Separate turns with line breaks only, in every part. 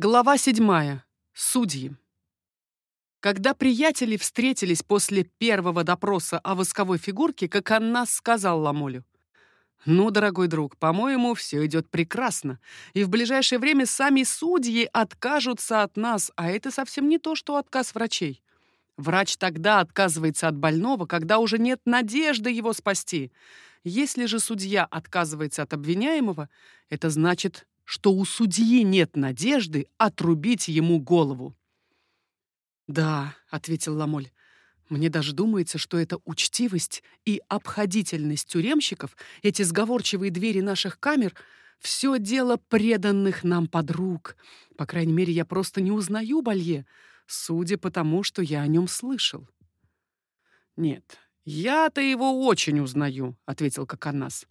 Глава седьмая. Судьи. Когда приятели встретились после первого допроса о восковой фигурке, как Аннас сказал Ламолю. «Ну, дорогой друг, по-моему, все идет прекрасно, и в ближайшее время сами судьи откажутся от нас, а это совсем не то, что отказ врачей. Врач тогда отказывается от больного, когда уже нет надежды его спасти. Если же судья отказывается от обвиняемого, это значит, что у судьи нет надежды отрубить ему голову. «Да», — ответил Ламоль, — «мне даже думается, что эта учтивость и обходительность тюремщиков, эти сговорчивые двери наших камер — все дело преданных нам подруг. По крайней мере, я просто не узнаю Балье, судя по тому, что я о нем слышал». «Нет, я-то его очень узнаю», — ответил Коканас.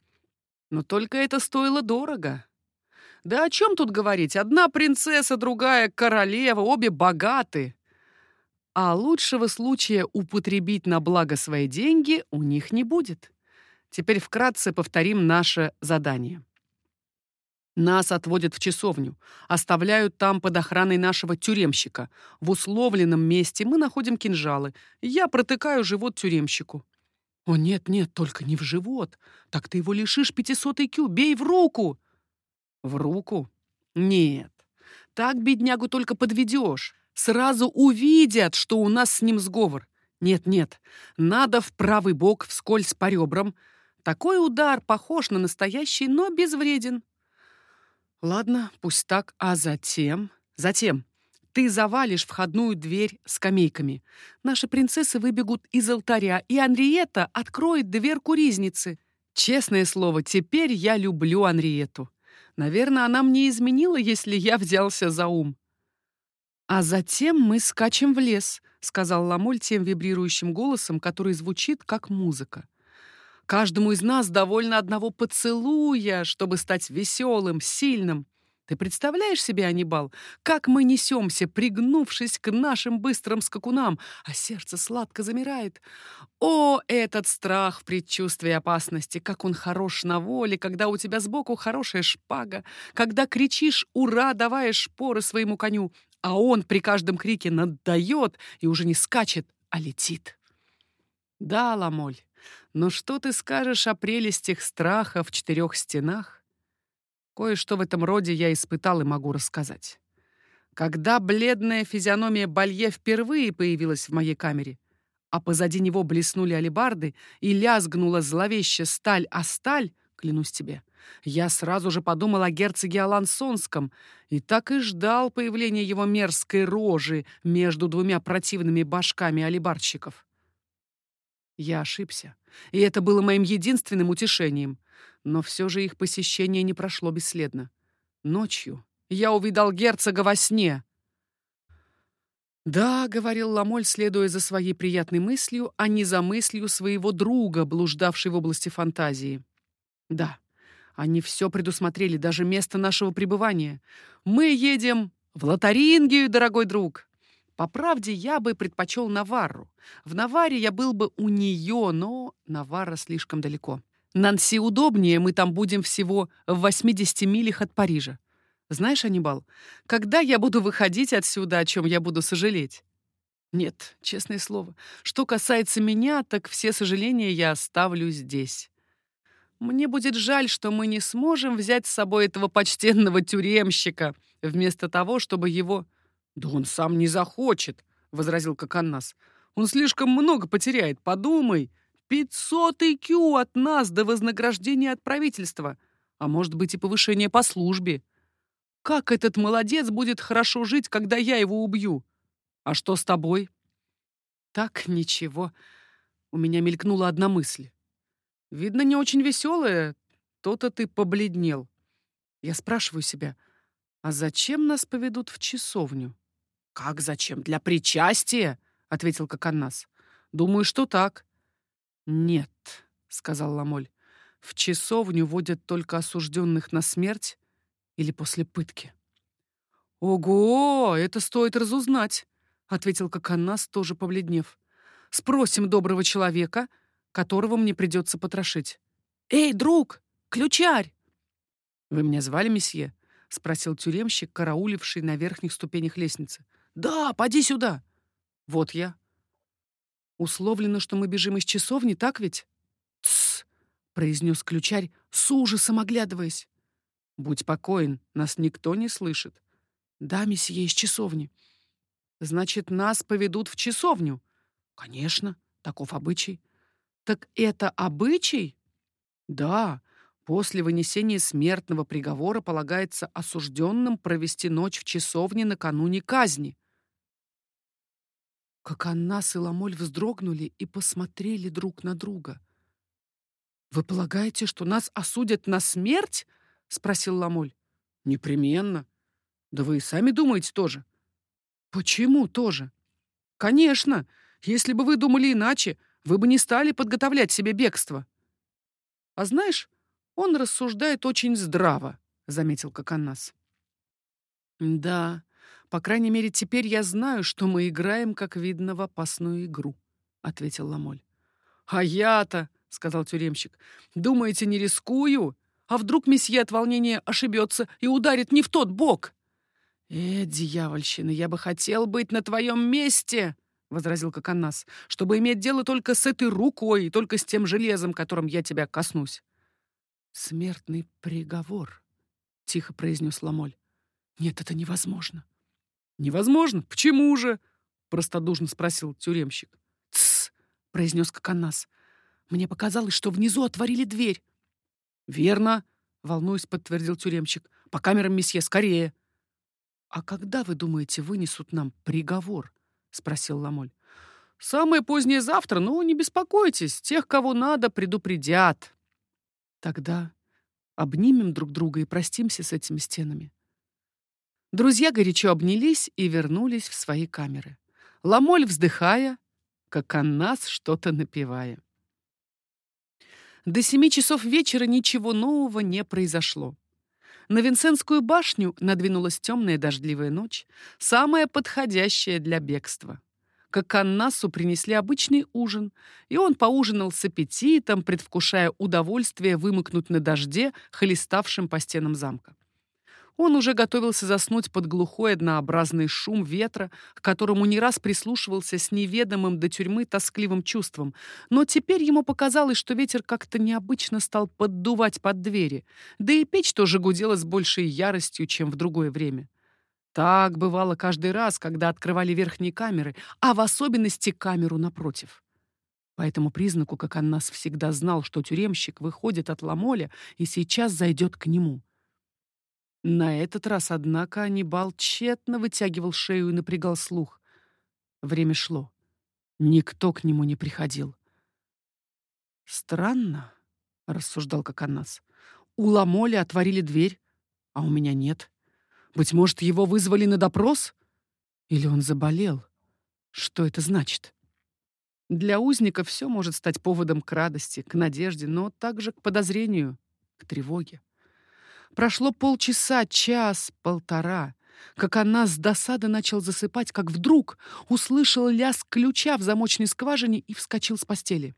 «Но только это стоило дорого. Да о чем тут говорить? Одна принцесса, другая королева, обе богаты. А лучшего случая употребить на благо свои деньги у них не будет. Теперь вкратце повторим наше задание. Нас отводят в часовню, оставляют там под охраной нашего тюремщика. В условленном месте мы находим кинжалы. Я протыкаю живот тюремщику. О, нет, нет, только не в живот. Так ты его лишишь 500 IQ, бей в руку. В руку? Нет. Так беднягу только подведешь. Сразу увидят, что у нас с ним сговор. Нет-нет, надо в правый бок, вскользь по ребрам. Такой удар похож на настоящий, но безвреден. Ладно, пусть так. А затем... Затем ты завалишь входную дверь скамейками. Наши принцессы выбегут из алтаря, и Анриета откроет дверку ризницы. Честное слово, теперь я люблю Анриету. Наверное, она мне изменила, если я взялся за ум. А затем мы скачем в лес, сказал Ламоль тем вибрирующим голосом, который звучит как музыка. Каждому из нас довольно одного поцелуя, чтобы стать веселым, сильным. Ты представляешь себе, Анибал, как мы несемся, пригнувшись к нашим быстрым скакунам, а сердце сладко замирает? О, этот страх в предчувствии опасности, как он хорош на воле, когда у тебя сбоку хорошая шпага, когда кричишь «Ура!», давая шпоры своему коню, а он при каждом крике наддает и уже не скачет, а летит. Да, Ламоль, но что ты скажешь о прелестях страха в четырех стенах? Кое-что в этом роде я испытал и могу рассказать. Когда бледная физиономия Балье впервые появилась в моей камере, а позади него блеснули алебарды и лязгнула зловеще сталь о сталь, клянусь тебе, я сразу же подумал о герцоге Алансонском и так и ждал появления его мерзкой рожи между двумя противными башками алебардщиков. Я ошибся, и это было моим единственным утешением. Но все же их посещение не прошло бесследно. Ночью я увидал герцога во сне. «Да», — говорил Ламоль, следуя за своей приятной мыслью, а не за мыслью своего друга, блуждавшей в области фантазии. «Да, они все предусмотрели, даже место нашего пребывания. Мы едем в Лотарингию, дорогой друг!» По правде, я бы предпочел Наварру. В Наваре я был бы у нее, но Наварра слишком далеко. Нанси удобнее, мы там будем всего в 80 милях от Парижа. Знаешь, Анибал, когда я буду выходить отсюда, о чем я буду сожалеть? Нет, честное слово. Что касается меня, так все сожаления я оставлю здесь. Мне будет жаль, что мы не сможем взять с собой этого почтенного тюремщика, вместо того, чтобы его... Да он сам не захочет, — возразил Коканнас. Он слишком много потеряет, подумай. Пятьсот IQ от нас до вознаграждения от правительства, а может быть и повышение по службе. Как этот молодец будет хорошо жить, когда я его убью? А что с тобой? Так, ничего. У меня мелькнула одна мысль. Видно, не очень веселая. То-то ты побледнел. Я спрашиваю себя, а зачем нас поведут в часовню? Как зачем? Для причастия, ответил Коканнас. Думаю, что так. «Нет», — сказал Ламоль, — «в часовню водят только осужденных на смерть или после пытки». «Ого, это стоит разузнать», — ответил Коканас, тоже побледнев. «Спросим доброго человека, которого мне придется потрошить». «Эй, друг, ключарь!» «Вы меня звали, месье?» — спросил тюремщик, карауливший на верхних ступенях лестницы. «Да, поди сюда!» «Вот я». «Условлено, что мы бежим из часовни, так ведь?» «Тссс!» — произнес ключарь, с ужасом оглядываясь. «Будь покоен, нас никто не слышит». «Да, месье, из часовни». «Значит, нас поведут в часовню?» «Конечно, таков обычай». «Так это обычай?» «Да, После вынесения смертного приговора полагается осужденным провести ночь в часовне накануне казни. Как Аннас и Ламоль вздрогнули и посмотрели друг на друга. «Вы полагаете, что нас осудят на смерть?» — спросил Ламоль. «Непременно. Да вы и сами думаете тоже». «Почему тоже?» «Конечно. Если бы вы думали иначе, вы бы не стали подготовлять себе бегство». «А знаешь, он рассуждает очень здраво, заметил Коканас. Да, по крайней мере, теперь я знаю, что мы играем, как видно, в опасную игру, ответил Ламоль. А я-то, сказал тюремщик, думаете, не рискую? А вдруг месье от волнения ошибется и ударит не в тот бок? Э, дьявольщина, я бы хотел быть на твоем месте, возразил Коканас, чтобы иметь дело только с этой рукой и только с тем железом, которым я тебя коснусь. «Смертный приговор», — тихо произнес Ламоль. «Нет, это невозможно». «Невозможно? Почему же?» — простодушно спросил тюремщик. «Тссс», — произнес Коконас. «Мне показалось, что внизу отворили дверь». «Верно», — волнуясь, подтвердил тюремщик. «По камерам, месье, скорее». «А когда, вы думаете, вынесут нам приговор?» — спросил Ламоль. «Самое позднее завтра, но не беспокойтесь, тех, кого надо, предупредят». Тогда обнимем друг друга и простимся с этими стенами. Друзья горячо обнялись и вернулись в свои камеры. Ламоль вздыхая, как Аннас что-то напевая. До семи часов вечера ничего нового не произошло. На Винсентскую башню надвинулась темная дождливая ночь, самая подходящая для бегства как Аннасу принесли обычный ужин, и он поужинал с аппетитом, предвкушая удовольствие вымокнуть на дожде, хлеставшим по стенам замка. Он уже готовился заснуть под глухой однообразный шум ветра, к которому не раз прислушивался с неведомым до тюрьмы тоскливым чувством. Но теперь ему показалось, что ветер как-то необычно стал поддувать под двери, да и печь тоже гудела с большей яростью, чем в другое время. Так бывало каждый раз, когда открывали верхние камеры, а в особенности камеру напротив. По этому признаку, как он нас всегда знал, что тюремщик выходит от Ламоля и сейчас зайдет к нему. На этот раз, однако, Анибал тщетно вытягивал шею и напрягал слух. Время шло. Никто к нему не приходил. «Странно», — рассуждал Коканас. «У Ламоля отворили дверь, а у меня нет. Быть может, его вызвали на допрос? Или он заболел? Что это значит? Для узника все может стать поводом к радости, к надежде, но также к подозрению, к тревоге. Прошло полчаса, час, полтора, как она с досады начал засыпать, как вдруг услышал лязг ключа в замочной скважине и вскочил с постели.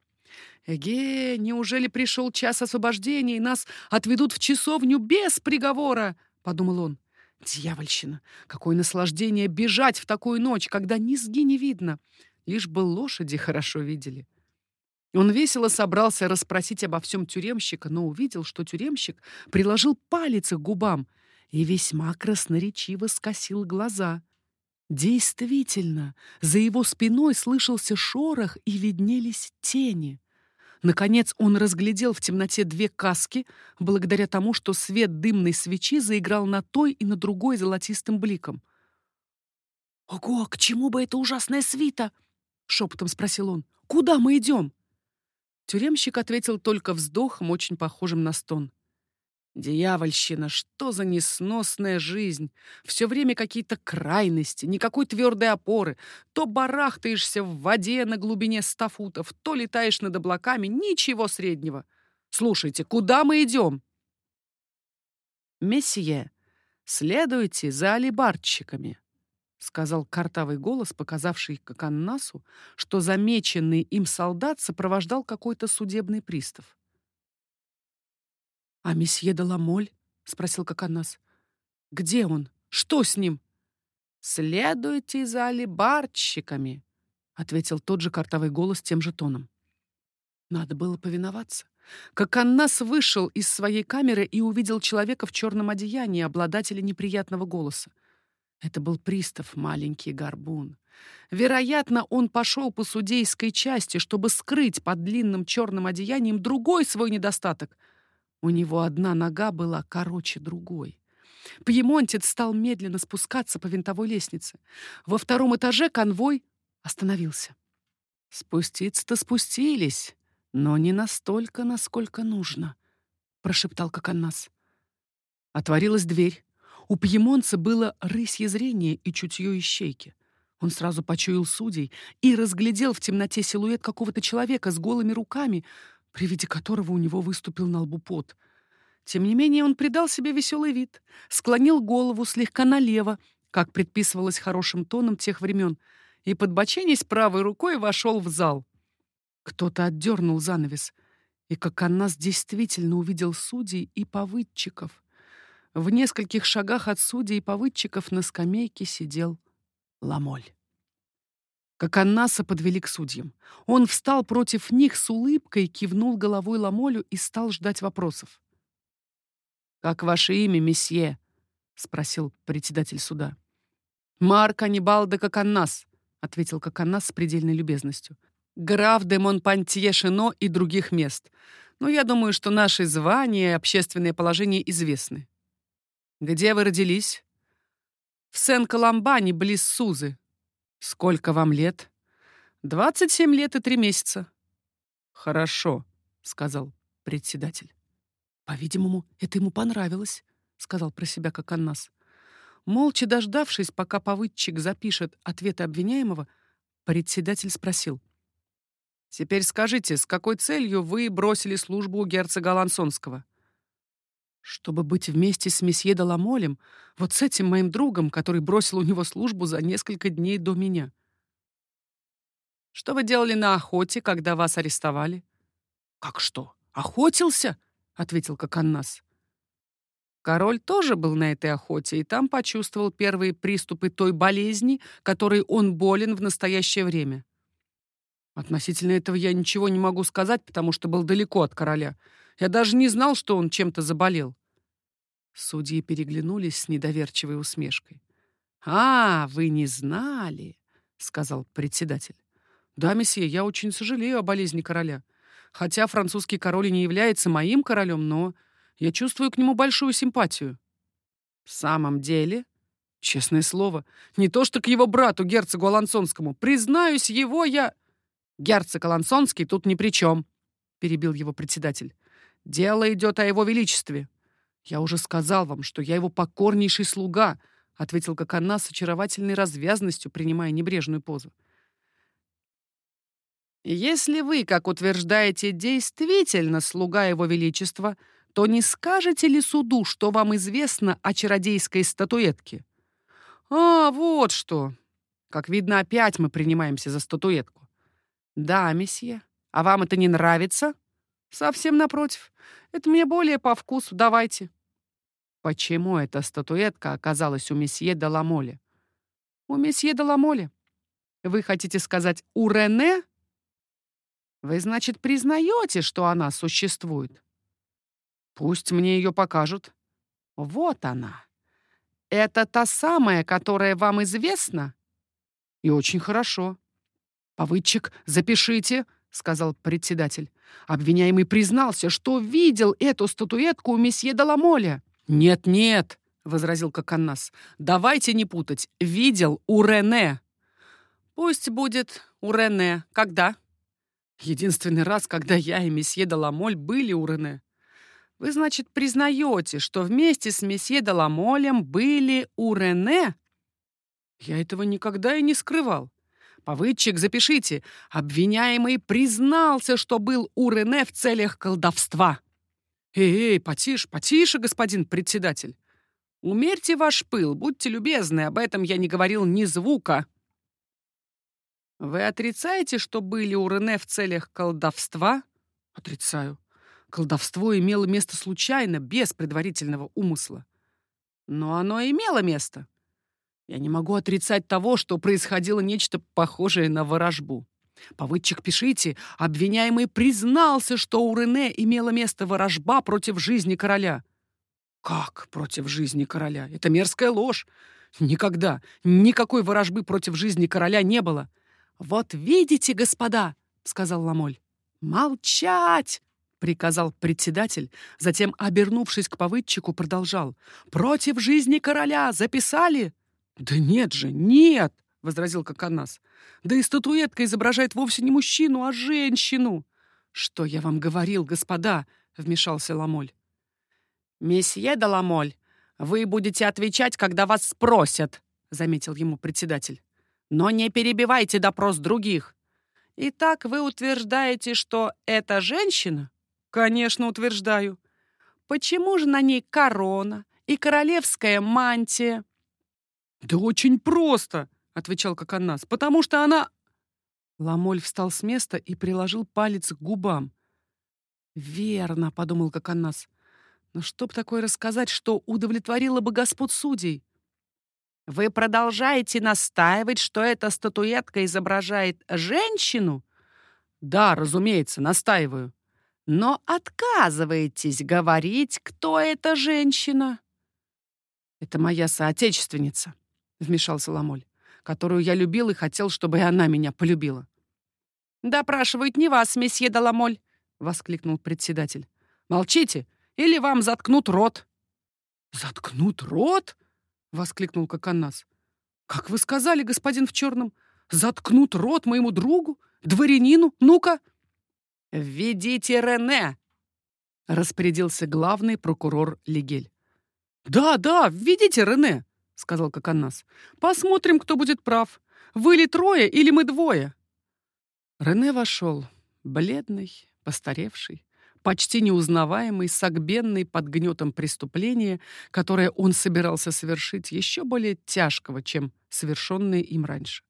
«Эге, неужели пришел час освобождения, и нас отведут в часовню без приговора?» — подумал он. Дьявольщина! Какое наслаждение бежать в такую ночь, когда низги не видно. Лишь бы лошади хорошо видели. Он весело собрался расспросить обо всем тюремщика, но увидел, что тюремщик приложил палец к губам и весьма красноречиво скосил глаза. Действительно, за его спиной слышался шорох и виднелись тени. Наконец он разглядел в темноте две каски, благодаря тому, что свет дымной свечи заиграл на той и на другой золотистым бликом. «Ого, к чему бы эта ужасная свита?» — шепотом спросил он. «Куда мы идем?» Тюремщик ответил только вздохом, очень похожим на стон. Дьявольщина, что за несносная жизнь! Все время какие-то крайности, никакой твердой опоры. То барахтаешься в воде на глубине ста футов, то летаешь над облаками, ничего среднего. Слушайте, куда мы идем? Мессия, следуйте за алибарщиками, сказал картавый голос, показавший как Аннасу, что замеченный им солдат сопровождал какой-то судебный пристав. «А месье де Ламоль?» — спросил Коканас. Где он? Что с ним?
«Следуйте за алибарщиками», — ответил тот же картовый голос тем же тоном.
Надо было повиноваться. Как Аннас вышел из своей камеры и увидел человека в черном одеянии, обладателя неприятного голоса. Это был пристав, маленький горбун. Вероятно, он пошел по судейской части, чтобы скрыть под длинным черным одеянием другой свой недостаток. У него одна нога была короче другой. Пьемонтец стал медленно спускаться по винтовой лестнице. Во втором этаже конвой остановился.
«Спуститься-то спустились, но не настолько, насколько нужно», — прошептал Коканнас.
Отворилась дверь. У пьемонца было рысье зрение и чутье ищейки. Он сразу почуял судей и разглядел в темноте силуэт какого-то человека с голыми руками, при виде которого у него выступил на лбу пот. Тем не менее он придал себе веселый вид, склонил голову слегка налево, как предписывалось хорошим тоном тех времен, и, подбоченясь правой рукой, вошел в зал. Кто-то отдернул занавес, и как Аннас действительно увидел судей и повыдчиков. В нескольких шагах от судей и повыдчиков на скамейке сидел Ламоль. Как Аннаса подвели к судьям. Он встал против них с улыбкой, кивнул головой Ламолю и стал ждать вопросов.
«Как ваше имя, месье?» — спросил председатель суда.
«Марк Анибал де Коканнас», — ответил Коканнас с предельной любезностью. «Граф де Монпантье-Шино и других мест. Но я думаю, что наши звания и общественное положение известны. Где вы родились? В Сен-Коломбане, близ Сузы. Сколько вам лет? Двадцать семь лет и три месяца.
Хорошо, сказал председатель.
По-видимому, это ему понравилось, сказал про себя как Аннас. Молча дождавшись, пока повыдчик запишет ответы обвиняемого, председатель спросил. «Теперь скажите, с какой целью вы бросили службу у герцога Лансонского?» Чтобы быть вместе с месье Даламолем, вот с этим моим другом, который бросил у него службу за несколько дней до меня. Что вы делали на охоте, когда вас арестовали? Как что? Охотился? ответил Коканнас. Король тоже был на этой охоте и там почувствовал первые приступы той болезни, которой он болен в настоящее время. Относительно этого я ничего не могу сказать, потому что был далеко от короля. Я даже не знал, что он чем-то заболел. Судьи переглянулись с недоверчивой усмешкой. «А, вы не знали», — сказал председатель. «Да, месье, я очень сожалею о болезни короля. Хотя французский король не является моим королем, но я чувствую к нему большую симпатию». «В самом деле?» «Честное слово, не то что к его брату, герцогу Алансонскому. Признаюсь, его я...» «Герцог Алансонский тут ни при чем», — перебил его председатель. «Дело идет о его величестве. «Я уже сказал вам, что я его покорнейший слуга», ответил как она с очаровательной развязностью, принимая небрежную позу. «Если вы, как утверждаете, действительно слуга его величества, то не скажете ли суду, что вам известно о чародейской статуэтке?» «А, вот что! Как видно, опять мы принимаемся за статуэтку». «Да, месье. А вам это не нравится?» «Совсем напротив. Это мне более по вкусу. Давайте». Почему эта статуэтка оказалась у месье Даламоле? У месье Даламоле? Вы хотите сказать у Рене? Вы, значит, признаете, что она существует? Пусть мне ее покажут. Вот она. Это та самая, которая вам известна? И очень хорошо. Повыдчик, запишите, сказал председатель. Обвиняемый признался, что видел эту статуэтку у месье Даламоля. «Нет-нет», — возразил Коканнас, — «давайте не путать. Видел у Рене». «Пусть будет у Рене. Когда?» «Единственный раз, когда я и месье Даламоль были у Рене». «Вы, значит, признаете, что вместе с месье Даламолем были у Рене?» «Я этого никогда и не скрывал. Повыдчик, запишите. Обвиняемый признался, что был у Рене в целях колдовства». «Эй, эй, потише, потише, господин председатель! Умерьте ваш пыл, будьте любезны, об этом я не говорил ни звука!» «Вы отрицаете, что были у Рене в целях колдовства?» «Отрицаю. Колдовство имело место случайно, без предварительного умысла. Но оно имело место. Я не могу отрицать того, что происходило нечто похожее на ворожбу. Повыдчик пишите, обвиняемый признался, что у Рене имела место ворожба против жизни короля. Как против жизни короля? Это мерзкая ложь. Никогда, никакой ворожбы против жизни короля не было. Вот видите, господа, сказал Ламоль. Молчать! приказал председатель, затем, обернувшись к повыдчику, продолжал. «Против жизни короля записали?» «Да нет же, нет!» — возразил Коконас. «Да и статуэтка изображает вовсе не мужчину, а женщину!» «Что я вам говорил, господа?» — вмешался Ламоль. «Месье де Ламоль, вы будете отвечать, когда вас спросят», — заметил ему председатель. «Но не перебивайте допрос других. Итак, вы утверждаете, что это женщина?» «Конечно, утверждаю. Почему же на ней корона и королевская мантия?» «Да очень просто», — отвечал Коконас, «потому что она...» Ламоль встал с места и приложил палец к губам. «Верно», — подумал Коконас. «Но чтоб такое рассказать, что удовлетворило бы господ судей?» «Вы продолжаете настаивать, что эта статуэтка изображает женщину?» «Да, разумеется, настаиваю». «Но отказываетесь говорить, кто эта женщина?» «Это моя соотечественница», — вмешался Ламоль, «которую я любил и хотел, чтобы и она меня полюбила». «Допрашивают не вас, месье Даламоль», — воскликнул председатель. «Молчите, или вам заткнут рот». «Заткнут рот?» — воскликнул Коконас. «Как вы сказали, господин в черном, заткнут рот моему другу, дворянину? Ну-ка!» «Введите Рене!» — распорядился главный прокурор Лигель. «Да, да, введите Рене!» — сказал Коконас. «Посмотрим, кто будет прав. Вы ли трое или мы двое?» Рене вошел, бледный, постаревший, почти неузнаваемый, согбенный под гнетом преступления, которое он собирался совершить еще более тяжкого, чем совершенное им раньше.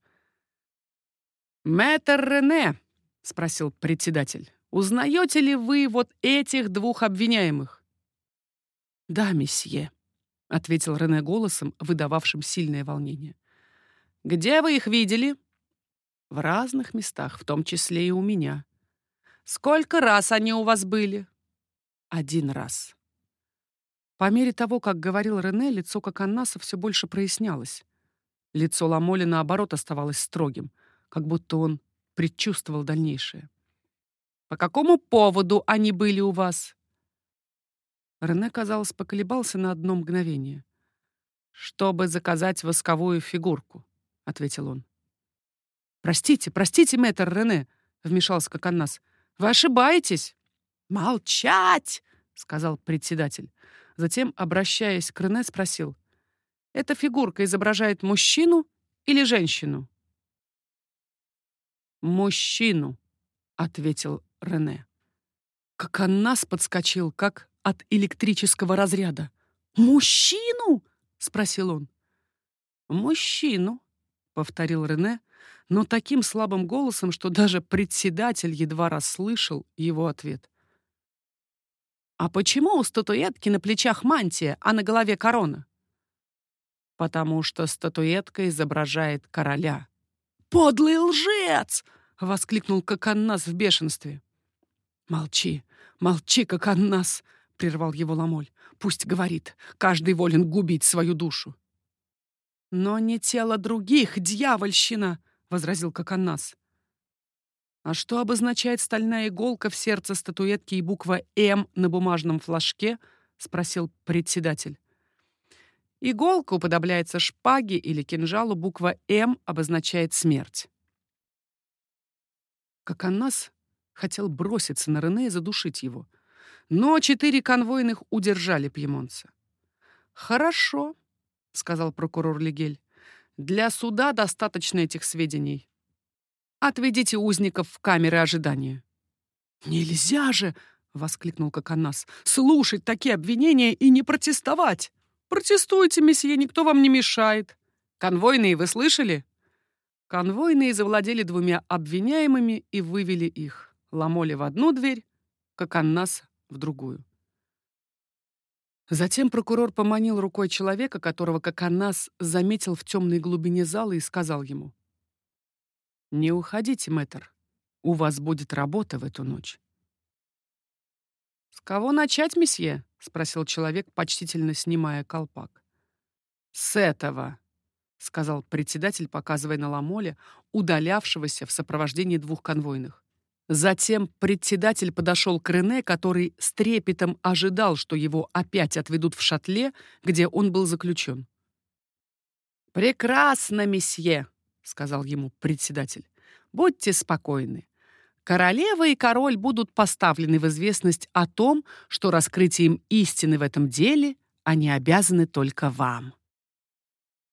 «Мэтр Рене», — спросил председатель, — «узнаете ли вы вот этих двух обвиняемых?» «Да, месье», — ответил Рене голосом, выдававшим сильное волнение. «Где вы их видели?» «В разных местах, в том числе и у меня». «Сколько раз они у вас были?» «Один раз». По мере того, как говорил Рене, лицо Коканнаса все больше прояснялось. Лицо Ламоли, наоборот, оставалось строгим, как будто он предчувствовал дальнейшее. «По какому поводу они были у вас?» Рене, казалось, поколебался на одно мгновение. «Чтобы заказать восковую фигурку», — ответил он. «Простите, простите, мэтр Рене», — вмешался Коканнас. «Вы ошибаетесь». «Молчать!» — сказал председатель. Затем, обращаясь к Рене, спросил. «Эта фигурка изображает мужчину или женщину?» «Мужчину», — ответил Рене. Коканнас подскочил, как от электрического разряда. «Мужчину?» — спросил он. «Мужчину», — повторил Рене, но таким слабым голосом, что даже председатель едва расслышал его ответ. «А почему у статуэтки на плечах мантия, а на голове корона?» «Потому что статуэтка изображает короля». «Подлый лжец!» — воскликнул Коканнас в бешенстве. «Молчи, молчи, Коканнас!» Прервал его Ламоль. Пусть говорит, каждый волен губить свою душу. Но не тело других, дьявольщина, возразил Коканнас. А что обозначает стальная иголка в сердце статуэтки и буква М на бумажном флажке? спросил председатель. Иголка уподобляется шпаге или кинжалу, буква М обозначает смерть. Коканас хотел броситься на Рене и задушить его — но четыре конвойных удержали пьемонца. «Хорошо», — сказал прокурор Легель. «Для суда достаточно этих сведений. Отведите узников в камеры ожидания». «Нельзя же!» — воскликнул Коконас. «Слушать такие обвинения и не протестовать! Протестуйте, месье, никто вам не мешает. Конвойные, вы слышали?» Конвойные завладели двумя обвиняемыми и вывели их. Ламоли в одну дверь, Коконнас в другую. Затем прокурор поманил рукой человека, которого, как Аннас, заметил в темной глубине зала и сказал ему. «Не уходите, мэтр. У вас будет работа в эту ночь».
«С кого начать, месье?» — спросил человек, почтительно снимая колпак.
«С этого», — сказал председатель, показывая на Ламоле, удалявшегося в сопровождении двух конвойных. Затем председатель подошел к Рене, который с трепетом ожидал, что его опять отведут в шатле, где он был заключен.
«Прекрасно, месье», — сказал ему председатель. «Будьте спокойны. Королева и король будут поставлены в известность о том, что раскрытием истины в этом деле они обязаны только вам».